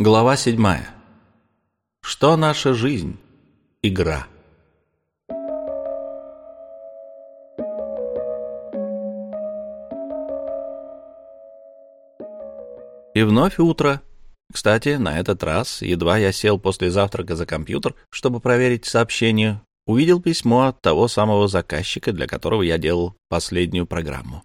Глава седьмая. Что наша жизнь? Игра. И вновь утро. Кстати, на этот раз, едва я сел после завтрака за компьютер, чтобы проверить сообщение, увидел письмо от того самого заказчика, для которого я делал последнюю программу.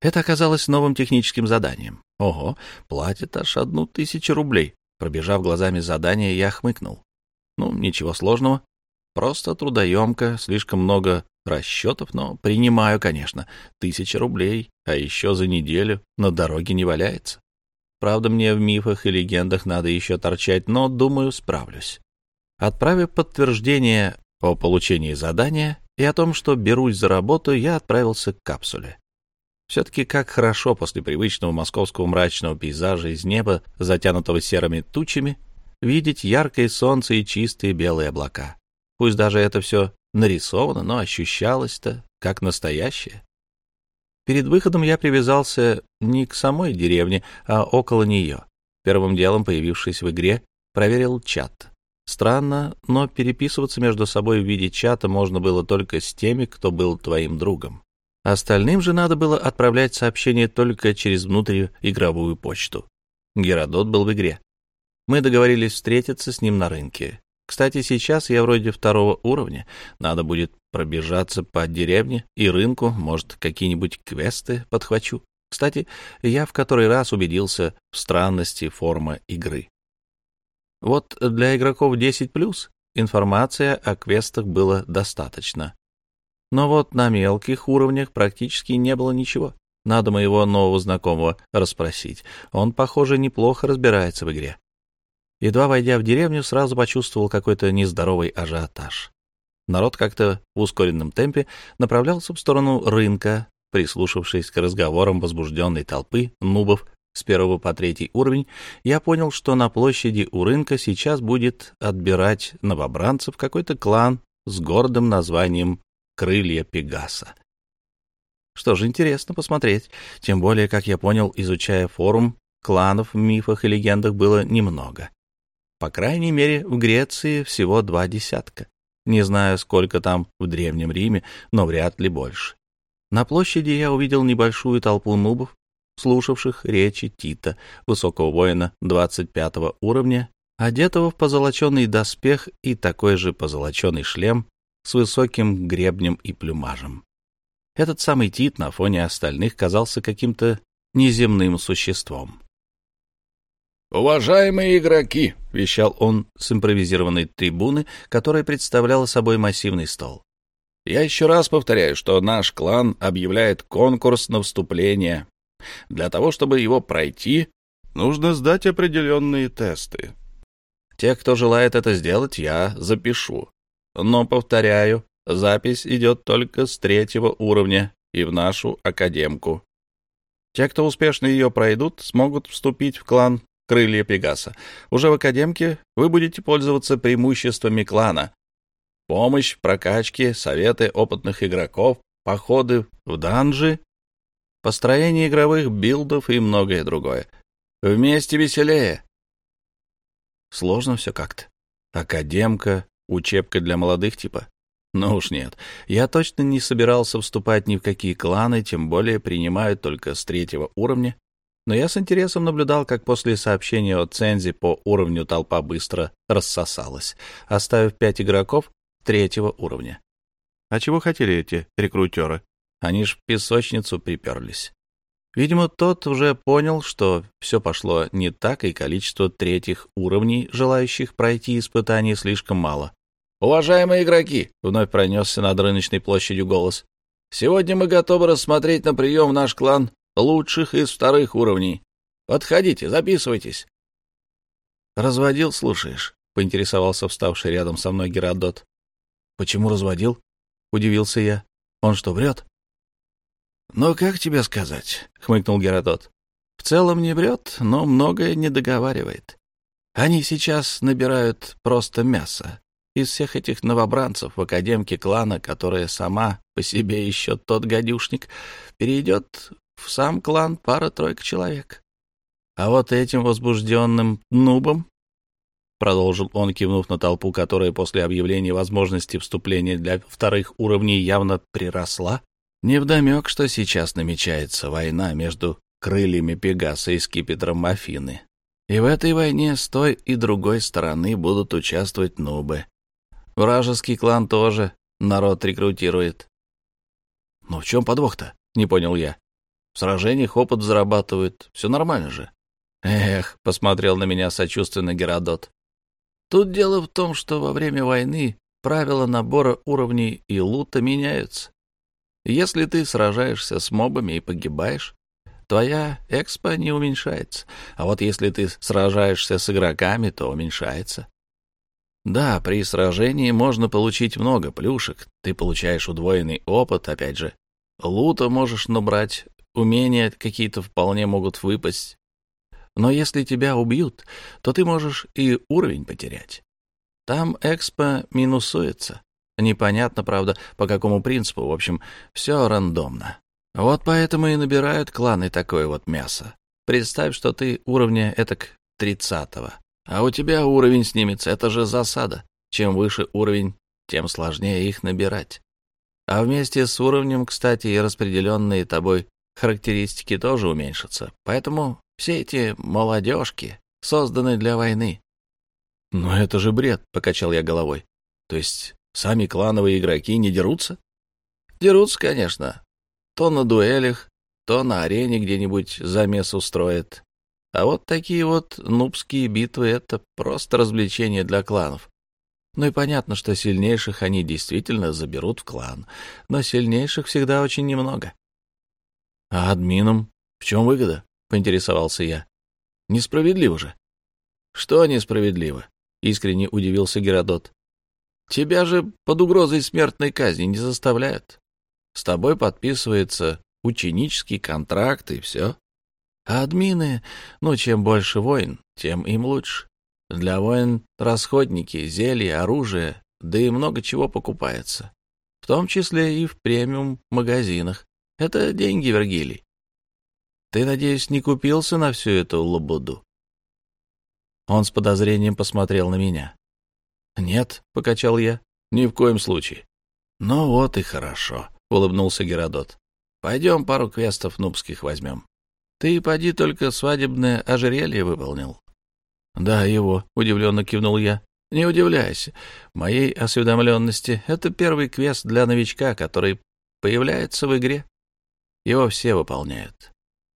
Это оказалось новым техническим заданием. Ого, платит аж одну тысячу рублей. Пробежав глазами задание, я хмыкнул. Ну, ничего сложного. Просто трудоемко, слишком много расчетов, но принимаю, конечно. Тысяча рублей, а еще за неделю на дороге не валяется. Правда, мне в мифах и легендах надо еще торчать, но, думаю, справлюсь. Отправив подтверждение о получении задания и о том, что берусь за работу, я отправился к капсуле. Все-таки как хорошо после привычного московского мрачного пейзажа из неба, затянутого серыми тучами, видеть яркое солнце и чистые белые облака. Пусть даже это все нарисовано, но ощущалось-то как настоящее. Перед выходом я привязался не к самой деревне, а около нее. Первым делом, появившись в игре, проверил чат. Странно, но переписываться между собой в виде чата можно было только с теми, кто был твоим другом. Остальным же надо было отправлять сообщения только через внутриигровую почту. Геродот был в игре. Мы договорились встретиться с ним на рынке. Кстати, сейчас я вроде второго уровня. Надо будет пробежаться по деревне и рынку, может, какие-нибудь квесты подхвачу. Кстати, я в который раз убедился в странности формы игры. Вот для игроков 10+, информация о квестах было достаточно. Но вот на мелких уровнях практически не было ничего. Надо моего нового знакомого расспросить. Он, похоже, неплохо разбирается в игре. Едва войдя в деревню, сразу почувствовал какой-то нездоровый ажиотаж. Народ как-то в ускоренном темпе направлялся в сторону рынка, прислушавшись к разговорам возбужденной толпы нубов с первого по третий уровень, я понял, что на площади у рынка сейчас будет отбирать новобранцев какой-то клан с гордым названием крылья Пегаса. Что же, интересно посмотреть. Тем более, как я понял, изучая форум, кланов в мифах и легендах было немного. По крайней мере, в Греции всего два десятка. Не знаю, сколько там в Древнем Риме, но вряд ли больше. На площади я увидел небольшую толпу нубов, слушавших речи Тита, высокого воина 25 уровня, одетого в позолоченный доспех и такой же позолоченный шлем с высоким гребнем и плюмажем. Этот самый Тит на фоне остальных казался каким-то неземным существом. «Уважаемые игроки!» — вещал он с импровизированной трибуны, которая представляла собой массивный стол. «Я еще раз повторяю, что наш клан объявляет конкурс на вступление. Для того, чтобы его пройти, нужно сдать определенные тесты. Те, кто желает это сделать, я запишу. Но, повторяю, запись идет только с третьего уровня и в нашу академку. Те, кто успешно ее пройдут, смогут вступить в клан Крылья Пегаса. Уже в академке вы будете пользоваться преимуществами клана. Помощь в прокачке, советы опытных игроков, походы в данжи, построение игровых билдов и многое другое. Вместе веселее. Сложно все как-то. Академка, Учебка для молодых типа? Ну уж нет. Я точно не собирался вступать ни в какие кланы, тем более принимают только с третьего уровня. Но я с интересом наблюдал, как после сообщения о цензе по уровню толпа быстро рассосалась, оставив пять игроков третьего уровня. А чего хотели эти рекрутеры? Они ж в песочницу приперлись. Видимо, тот уже понял, что все пошло не так, и количество третьих уровней, желающих пройти испытание, слишком мало. «Уважаемые игроки!» — вновь пронесся над рыночной площадью голос. «Сегодня мы готовы рассмотреть на прием наш клан лучших из вторых уровней. Подходите, записывайтесь». «Разводил, слушаешь?» — поинтересовался вставший рядом со мной Геродот. «Почему разводил?» — удивился я. «Он что, врет?» «Ну, как тебе сказать?» — хмыкнул Геродот. «В целом не врет, но многое не договаривает. Они сейчас набирают просто мясо, из всех этих новобранцев в академке клана, которая сама по себе еще тот гадюшник, перейдет в сам клан пара-тройка человек. А вот этим возбужденным нубом, продолжил он, кивнув на толпу, которая после объявления возможности вступления для вторых уровней явно приросла, невдомек, что сейчас намечается война между крыльями Пегаса и скипетром Афины. И в этой войне с той и другой стороны будут участвовать нубы. Вражеский клан тоже народ рекрутирует. «Но в чем подвох-то?» — не понял я. «В сражениях опыт зарабатывают. Все нормально же». «Эх», — посмотрел на меня сочувственно Геродот. «Тут дело в том, что во время войны правила набора уровней и лута меняются. Если ты сражаешься с мобами и погибаешь, твоя экспо не уменьшается. А вот если ты сражаешься с игроками, то уменьшается. Да, при сражении можно получить много плюшек. Ты получаешь удвоенный опыт, опять же. Лута можешь набрать, умения какие-то вполне могут выпасть. Но если тебя убьют, то ты можешь и уровень потерять. Там экспо минусуется. Непонятно, правда, по какому принципу. В общем, все рандомно. Вот поэтому и набирают кланы такое вот мясо. Представь, что ты уровня этак тридцатого, а у тебя уровень снимется. Это же засада. Чем выше уровень, тем сложнее их набирать. А вместе с уровнем, кстати, и распределенные тобой характеристики тоже уменьшатся. Поэтому все эти молодежки созданы для войны. — Но это же бред, — покачал я головой. — То есть сами клановые игроки не дерутся? — Дерутся, конечно, то на дуэлях, то на арене где-нибудь замес устроит. А вот такие вот нубские битвы — это просто развлечение для кланов. Ну и понятно, что сильнейших они действительно заберут в клан, но сильнейших всегда очень немного. — А админам в чем выгода? — поинтересовался я. — Несправедливо же. — Что несправедливо? — искренне удивился Геродот. — Тебя же под угрозой смертной казни не заставляют. С тобой подписывается ученический контракт и все. А админы, ну, чем больше войн, тем им лучше. Для войн расходники, зелья, оружие, да и много чего покупается. В том числе и в премиум-магазинах. Это деньги, Вергилий. Ты, надеюсь, не купился на всю эту лабуду? Он с подозрением посмотрел на меня. «Нет», — покачал я, — «ни в коем случае». «Ну вот и хорошо», — улыбнулся Геродот. — Пойдем пару квестов нубских возьмем. Ты, поди, только свадебное ожерелье выполнил. — Да, его, — удивленно кивнул я. — Не удивляйся. Моей осведомленности это первый квест для новичка, который появляется в игре. Его все выполняют.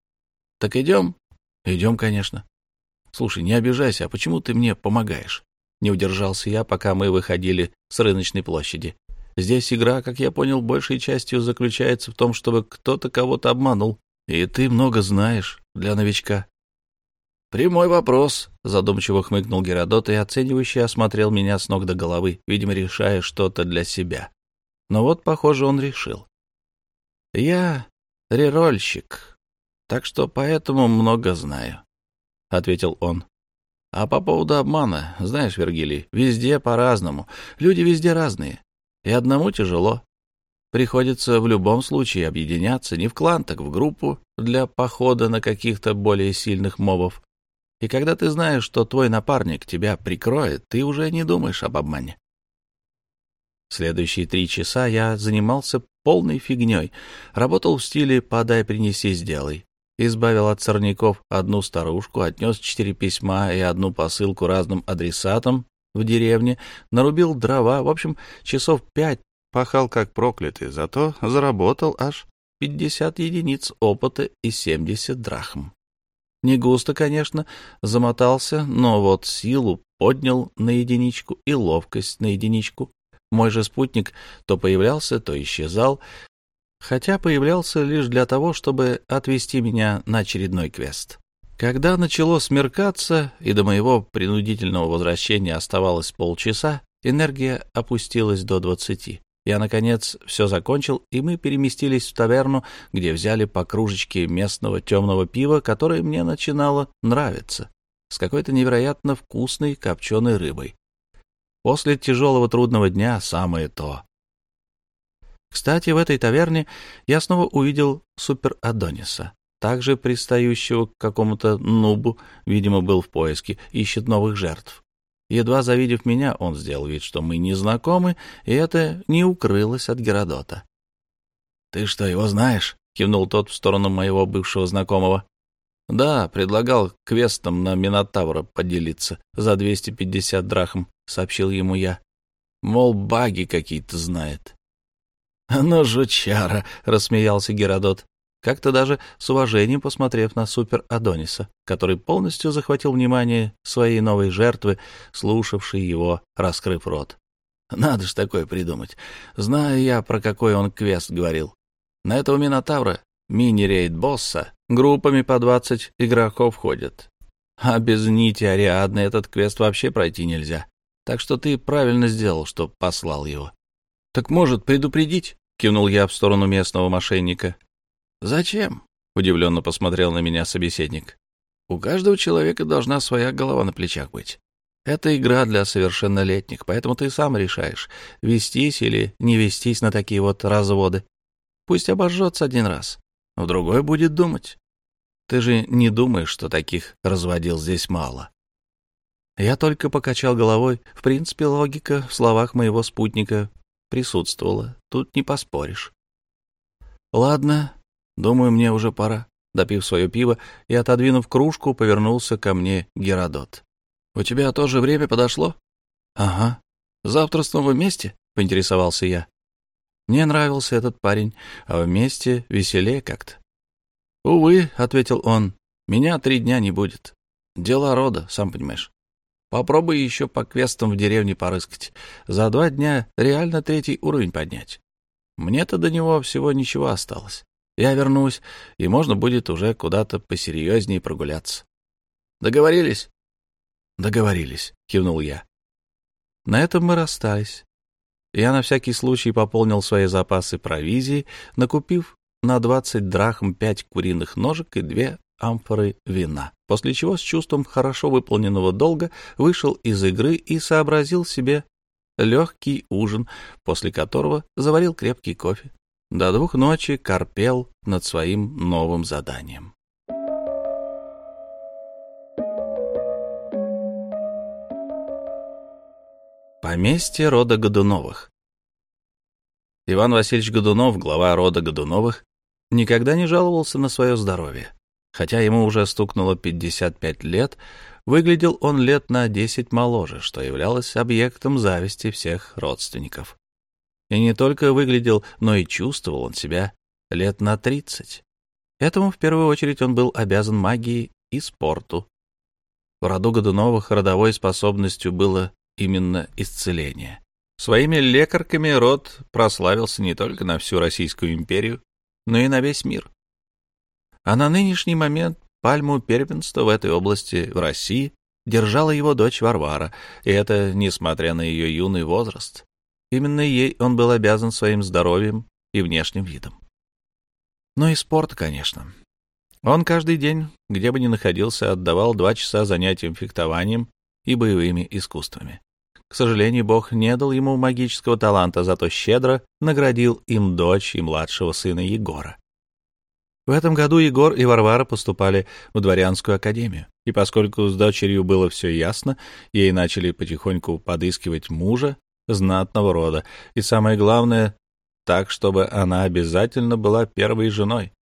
— Так идем? — Идем, конечно. — Слушай, не обижайся, а почему ты мне помогаешь? Не удержался я, пока мы выходили с рыночной площади. Здесь игра, как я понял, большей частью заключается в том, чтобы кто-то кого-то обманул. И ты много знаешь для новичка. «Прямой вопрос», — задумчиво хмыкнул Геродот и оценивающе осмотрел меня с ног до головы, видимо, решая что-то для себя. Но вот, похоже, он решил. «Я рерольщик, так что поэтому много знаю», — ответил он. «А по поводу обмана, знаешь, Вергилий, везде по-разному. Люди везде разные. И одному тяжело. Приходится в любом случае объединяться не в клан, так в группу для похода на каких-то более сильных мобов. И когда ты знаешь, что твой напарник тебя прикроет, ты уже не думаешь об обмане. Следующие три часа я занимался полной фигней. Работал в стиле «подай, принеси, сделай». Избавил от сорняков одну старушку, отнес четыре письма и одну посылку разным адресатам, в деревне, нарубил дрова, в общем, часов пять пахал как проклятый, зато заработал аж пятьдесят единиц опыта и семьдесят драхм. Не густо, конечно, замотался, но вот силу поднял на единичку и ловкость на единичку. Мой же спутник то появлялся, то исчезал, хотя появлялся лишь для того, чтобы отвести меня на очередной квест. Когда начало смеркаться, и до моего принудительного возвращения оставалось полчаса, энергия опустилась до двадцати. Я, наконец, все закончил, и мы переместились в таверну, где взяли по кружечке местного темного пива, которое мне начинало нравиться, с какой-то невероятно вкусной копченой рыбой. После тяжелого трудного дня самое то. Кстати, в этой таверне я снова увидел Супер Адониса. также пристающего к какому-то нубу, видимо, был в поиске, ищет новых жертв. Едва завидев меня, он сделал вид, что мы не знакомы, и это не укрылось от Геродота. — Ты что, его знаешь? — кивнул тот в сторону моего бывшего знакомого. — Да, предлагал квестом на Минотавра поделиться за 250 драхм, — сообщил ему я. Мол, баги какие-то знает. — Ну, жучара, — рассмеялся Геродот как-то даже с уважением посмотрев на Супер Адониса, который полностью захватил внимание своей новой жертвы, слушавшей его, раскрыв рот. Надо ж такое придумать. Знаю я, про какой он квест говорил. На этого Минотавра, мини-рейд босса, группами по двадцать игроков ходят. А без нити Ариадны этот квест вообще пройти нельзя. Так что ты правильно сделал, что послал его. — Так может предупредить? — кивнул я в сторону местного мошенника. «Зачем?» — удивленно посмотрел на меня собеседник. «У каждого человека должна своя голова на плечах быть. Это игра для совершеннолетних, поэтому ты сам решаешь, вестись или не вестись на такие вот разводы. Пусть обожжется один раз, в другой будет думать. Ты же не думаешь, что таких разводил здесь мало?» Я только покачал головой. В принципе, логика в словах моего спутника присутствовала. Тут не поспоришь. «Ладно, Думаю, мне уже пора. Допив свое пиво и отодвинув кружку, повернулся ко мне Геродот. — У тебя тоже время подошло? — Ага. — Завтра снова вместе? — поинтересовался я. Мне нравился этот парень, а вместе веселее как-то. — Увы, — ответил он, — меня три дня не будет. Дела рода, сам понимаешь. Попробуй еще по квестам в деревне порыскать. За два дня реально третий уровень поднять. Мне-то до него всего ничего осталось. Я вернусь, и можно будет уже куда-то посерьезнее прогуляться. Договорились? Договорились, кивнул я. На этом мы расстались. Я на всякий случай пополнил свои запасы провизии, накупив на двадцать драхм пять куриных ножек и две амфоры вина, после чего с чувством хорошо выполненного долга вышел из игры и сообразил себе легкий ужин, после которого заварил крепкий кофе. До двух ночи корпел над своим новым заданием. Поместье рода Годуновых Иван Васильевич Годунов, глава рода Годуновых, никогда не жаловался на свое здоровье. Хотя ему уже стукнуло 55 лет, выглядел он лет на 10 моложе, что являлось объектом зависти всех родственников. И не только выглядел, но и чувствовал он себя лет на тридцать. Этому в первую очередь он был обязан магии и спорту. В роду Годуновых родовой способностью было именно исцеление. Своими лекарками род прославился не только на всю Российскую империю, но и на весь мир. А на нынешний момент пальму первенства в этой области в России держала его дочь Варвара, и это несмотря на ее юный возраст. Именно ей он был обязан своим здоровьем и внешним видом. Ну и спорт, конечно. Он каждый день, где бы ни находился, отдавал два часа занятиям фехтованием и боевыми искусствами. К сожалению, Бог не дал ему магического таланта, зато щедро наградил им дочь и младшего сына Егора. В этом году Егор и Варвара поступали в дворянскую академию, и поскольку с дочерью было все ясно, ей начали потихоньку подыскивать мужа, знатного рода, и самое главное, так, чтобы она обязательно была первой женой.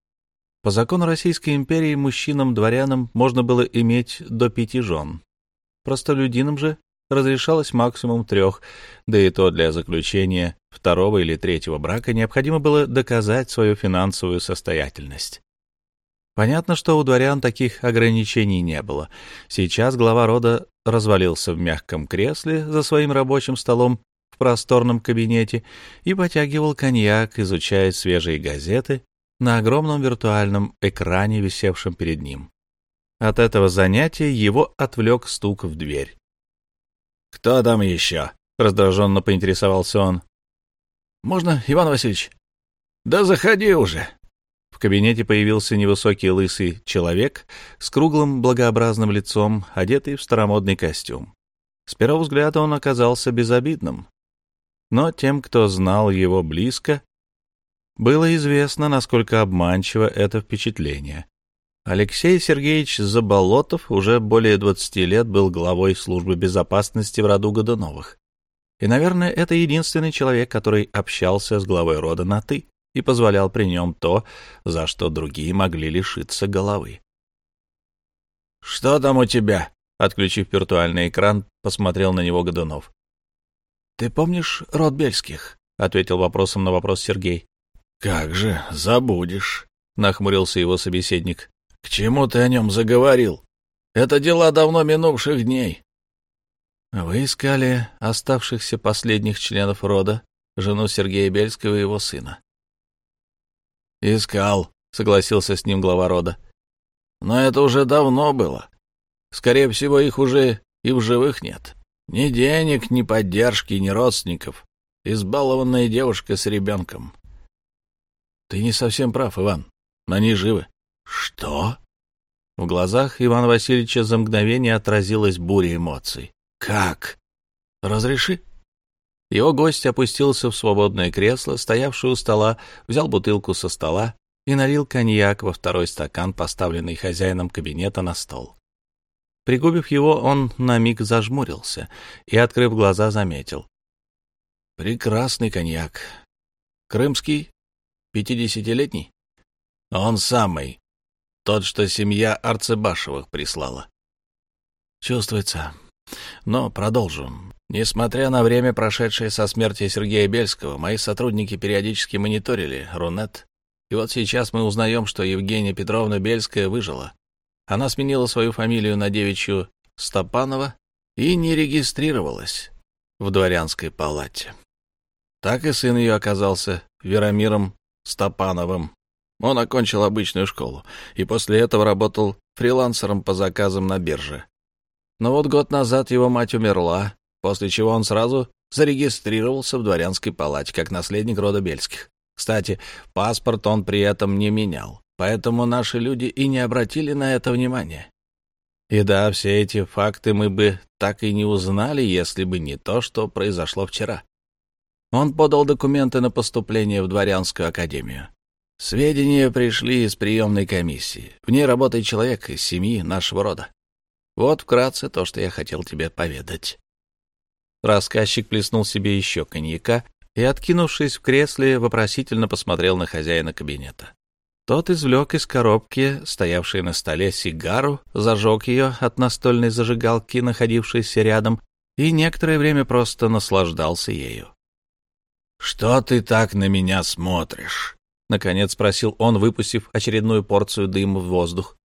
По закону Российской империи мужчинам-дворянам можно было иметь до пяти жен. Простолюдинам же разрешалось максимум трех, да и то для заключения второго или третьего брака необходимо было доказать свою финансовую состоятельность. Понятно, что у дворян таких ограничений не было. Сейчас глава рода развалился в мягком кресле за своим рабочим столом просторном кабинете и потягивал коньяк, изучая свежие газеты на огромном виртуальном экране, висевшем перед ним. От этого занятия его отвлек стук в дверь. «Кто там еще?» — раздраженно поинтересовался он. «Можно, Иван Васильевич?» «Да заходи уже!» В кабинете появился невысокий лысый человек с круглым благообразным лицом, одетый в старомодный костюм. С первого взгляда он оказался безобидным, но тем, кто знал его близко, было известно, насколько обманчиво это впечатление. Алексей Сергеевич Заболотов уже более 20 лет был главой службы безопасности в роду Годуновых. И, наверное, это единственный человек, который общался с главой рода на «ты» и позволял при нем то, за что другие могли лишиться головы. «Что там у тебя?» — отключив виртуальный экран, посмотрел на него Годунов. «Ты помнишь род Бельских?» — ответил вопросом на вопрос Сергей. «Как же, забудешь», — нахмурился его собеседник. К чему ты о нем заговорил? Это дела давно минувших дней. Вы искали оставшихся последних членов рода, жену Сергея Бельского и его сына. Искал, согласился с ним глава рода. Но это уже давно было. Скорее всего, их уже и в живых нет. Ни денег, ни поддержки, ни родственников. Избалованная девушка с ребенком. Ты не совсем прав, Иван. Они живы. «Что?» В глазах Ивана Васильевича за мгновение отразилась буря эмоций. «Как? Разреши?» Его гость опустился в свободное кресло, стоявшее у стола, взял бутылку со стола и налил коньяк во второй стакан, поставленный хозяином кабинета на стол. Пригубив его, он на миг зажмурился и, открыв глаза, заметил. «Прекрасный коньяк. Крымский? Пятидесятилетний?» «Он самый. Тот, что семья Арцебашевых прислала. Чувствуется. Но продолжим. Несмотря на время, прошедшее со смерти Сергея Бельского, мои сотрудники периодически мониторили Рунет. И вот сейчас мы узнаем, что Евгения Петровна Бельская выжила. Она сменила свою фамилию на девичью Стопанова и не регистрировалась в дворянской палате. Так и сын ее оказался Веромиром Стопановым, он окончил обычную школу и после этого работал фрилансером по заказам на бирже. Но вот год назад его мать умерла, после чего он сразу зарегистрировался в дворянской палате как наследник рода Бельских. Кстати, паспорт он при этом не менял, поэтому наши люди и не обратили на это внимания. И да, все эти факты мы бы так и не узнали, если бы не то, что произошло вчера. Он подал документы на поступление в дворянскую академию. Сведения пришли из приемной комиссии. В ней работает человек из семьи нашего рода. Вот вкратце то, что я хотел тебе поведать. Рассказчик плеснул себе еще коньяка и, откинувшись в кресле, вопросительно посмотрел на хозяина кабинета. Тот извлек из коробки, стоявшей на столе, сигару, зажег ее от настольной зажигалки, находившейся рядом, и некоторое время просто наслаждался ею. — Что ты так на меня смотришь? Наконец спросил он, выпустив очередную порцию дыма в воздух.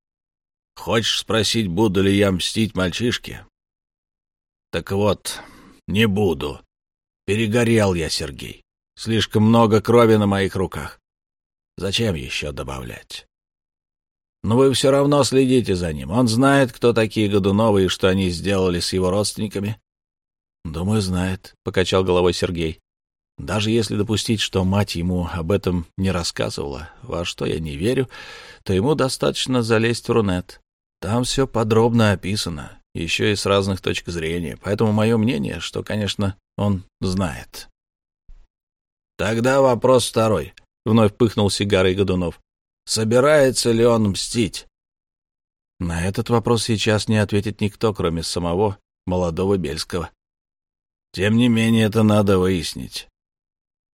«Хочешь спросить, буду ли я мстить мальчишке?» «Так вот, не буду. Перегорел я, Сергей. Слишком много крови на моих руках. Зачем еще добавлять?» «Но вы все равно следите за ним. Он знает, кто такие Годуновы и что они сделали с его родственниками?» «Думаю, знает», — покачал головой Сергей. Даже если допустить, что мать ему об этом не рассказывала, во что я не верю, то ему достаточно залезть в Рунет. Там все подробно описано, еще и с разных точек зрения, поэтому мое мнение, что, конечно, он знает. «Тогда вопрос второй», — вновь пыхнул сигарой Годунов. «Собирается ли он мстить?» На этот вопрос сейчас не ответит никто, кроме самого молодого Бельского. Тем не менее, это надо выяснить.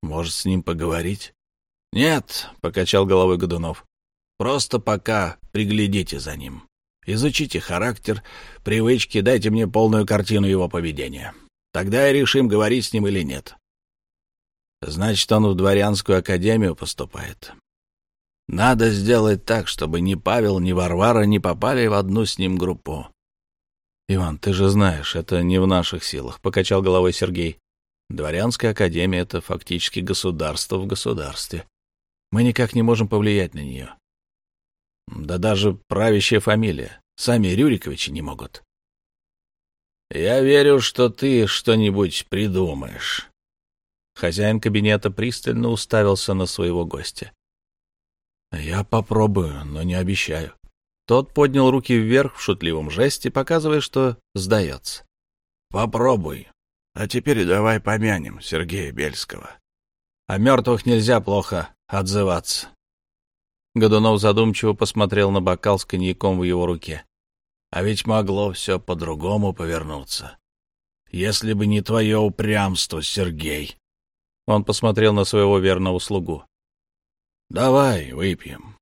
Может, с ним поговорить? — Нет, — покачал головой Годунов. — Просто пока приглядите за ним. Изучите характер, привычки, дайте мне полную картину его поведения. Тогда и решим, говорить с ним или нет. Значит, он в дворянскую академию поступает. Надо сделать так, чтобы ни Павел, ни Варвара не попали в одну с ним группу. Иван, ты же знаешь, это не в наших силах, покачал головой Сергей. Дворянская академия — это фактически государство в государстве. Мы никак не можем повлиять на нее. Да даже правящая фамилия. Сами Рюриковичи не могут. Я верю, что ты что-нибудь придумаешь. Хозяин кабинета пристально уставился на своего гостя. Я попробую, но не обещаю. Тот поднял руки вверх в шутливом жесте, показывая, что сдается. Попробуй, а теперь давай помянем Сергея Бельского. О мертвых нельзя плохо отзываться. Годунов задумчиво посмотрел на бокал с коньяком в его руке. А ведь могло все по-другому повернуться. Если бы не твое упрямство, Сергей. Он посмотрел на своего верного слугу. Давай выпьем.